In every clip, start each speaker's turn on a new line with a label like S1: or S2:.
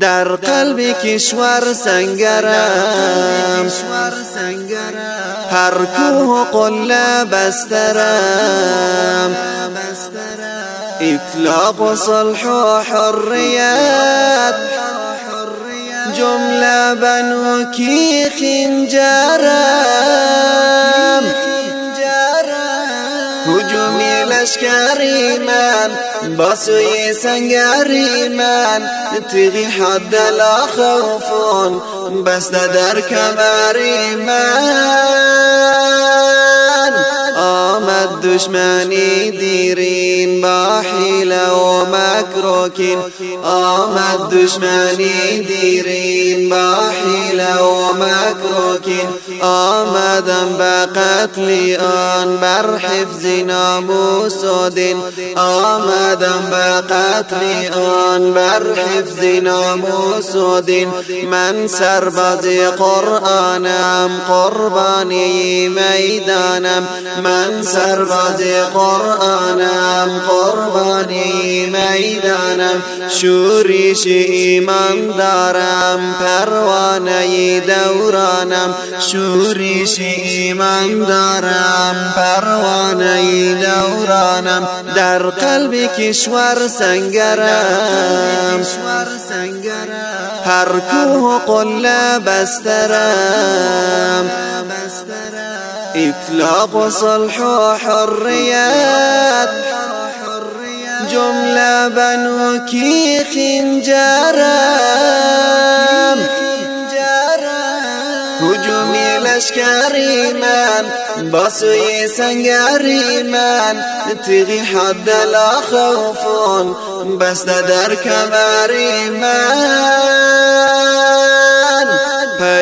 S1: در قلب کشور سنگرم. هر کوه و قله بسترم. اطلاق و صلح و حریت. جمله بنو کی خنجرم. لشکری من با سوی سنگری حد لا خوفون بسته در کمری آمد دشمنی دیرین با حیله و مکروکین. آمد دشمنی دیرین با حیله و مکروکین. آمدم به قتل آن بر حفظ ناموس و دین آمدم به قتل آن بر حفظ ناموس و دین من سرباز قرآنم قربانی میدانم. من سرباز قرآنم قربانی میدانم. شوریش ایمان دارم پروانه دورانم. شوریش ایمان دارم پروانه دورانم در قلب کشور سنگرم. هر کوه قله بسترم. اطلاق و صلح و حریت. جمله لشکری من با سوی سنگری من. تیغی حد لا خوفون بسته در کمری من.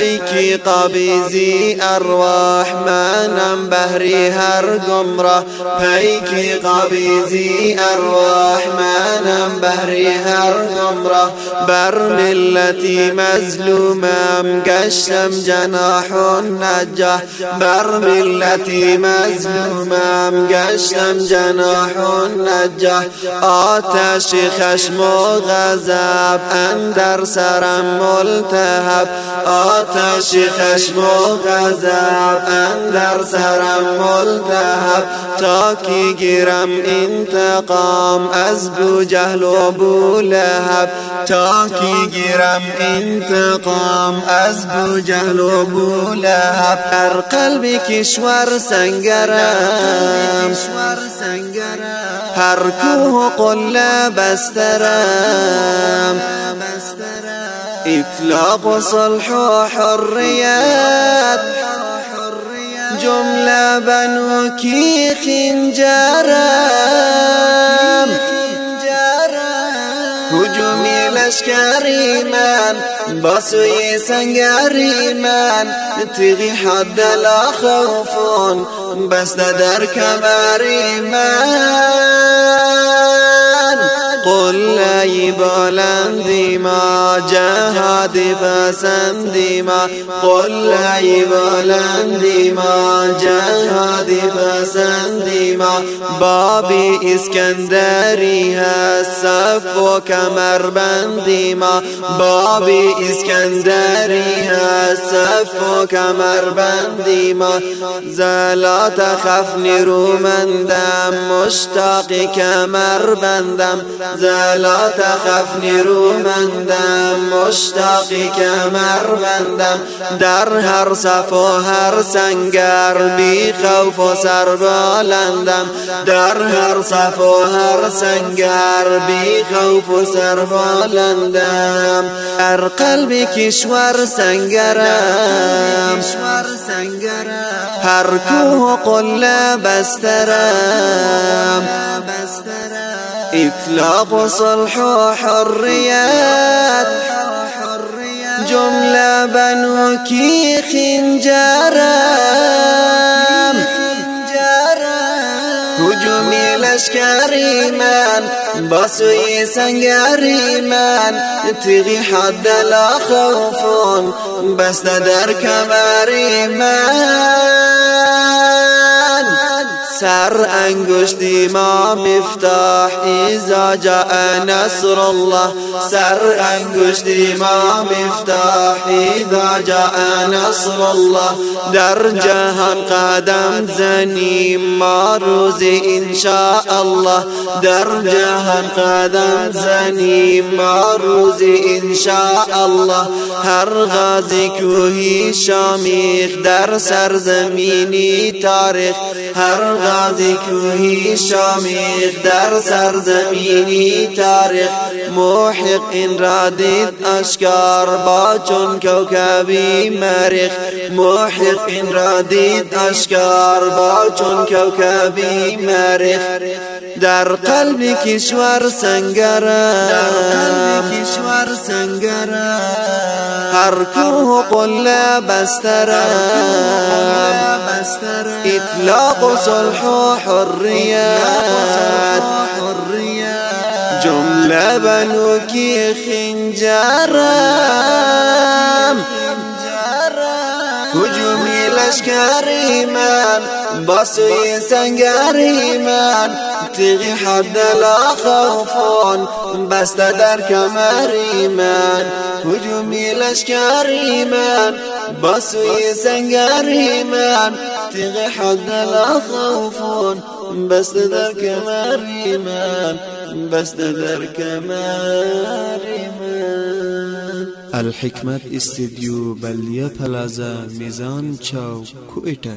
S1: پیکی قبیزی أرواح منم بهری هر گمراه پیکی قبیزی أرواح منم بهری هر گمراه بر ملتی مظلومم گشتم جناح نجاه بر ملتی مظلومم گشتم جناح نجاه آتش خشم و غضب اندر سرم ملتهب. آتش خشم و غضب اندر سرم ملتهب. تا کی گیرم انتقام از بو جهل و بو لهب. تا کی گیرم انتقام از بو جهل و بو لهب. در قلب کشور سنگرم. هر کوه و قله بسترم. إطلاق و صلح و حریت جملة بنو کی خنجرم هجومی لشکری من با سوی سنگری من تیغی حد لا خوفون بسته در کمری من قل ای بلندی ما جهاد پسندی ما قل ای بلندی ما جهاد پسندی ما۔ بابی اسکندری هست صف و کمر بندی ما۔ بابی اسکندری هست صف و کمر بندی ما۔ زلات خف نیرومندم مشتاق کمر بندم۔ زلا تخف نیرومندم مشتاقی کمر بندم در هر صف و هر سنگر بی خوف و سر بالندم در هر صف و هر سنگر بی خوف و سر بالندم در قلب کشور سنگرم. هر کوه و قله بسترم. اطلاق و صلح و حریت جملة بنو کی خنجرم هجومی لشکری من با سوی سنگری من. تیغی حد لا خوفون بسته در کمری من. سر انگشتی ما مفتاح ایزا جاء نصر الله سر انگشتی ما مفتاح ایزا جاء نصر الله در جهان قدم زنیم ما روز انشاء الله در جهان قدم زنیم ما روز انشاء الله هر غازی کوهی شامخ در سرزمینی تاریخ. هر غازی کوهی شامخ در سرزمینی تاریخ. محق این را دید اشکار با چون کوکبی مریخ. محق این را دید اشکار با چون کوکبی مریخ. در قلب کشور سنگر در قلب کشور سنگر هر کوه قله بستره إطلاق صلح و حریت جملة بنوکی خنجرم هجومی لشکری من باسوی سنگری من تیغی حد لا خوفون بست در کمری من. هجومی لشکری من باسوی سنگری تیغ حد لا خوفون بست در کمری من. بست در
S2: الحكمت استديو بليا بلازا ميزان چاو كويتا